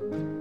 嗯。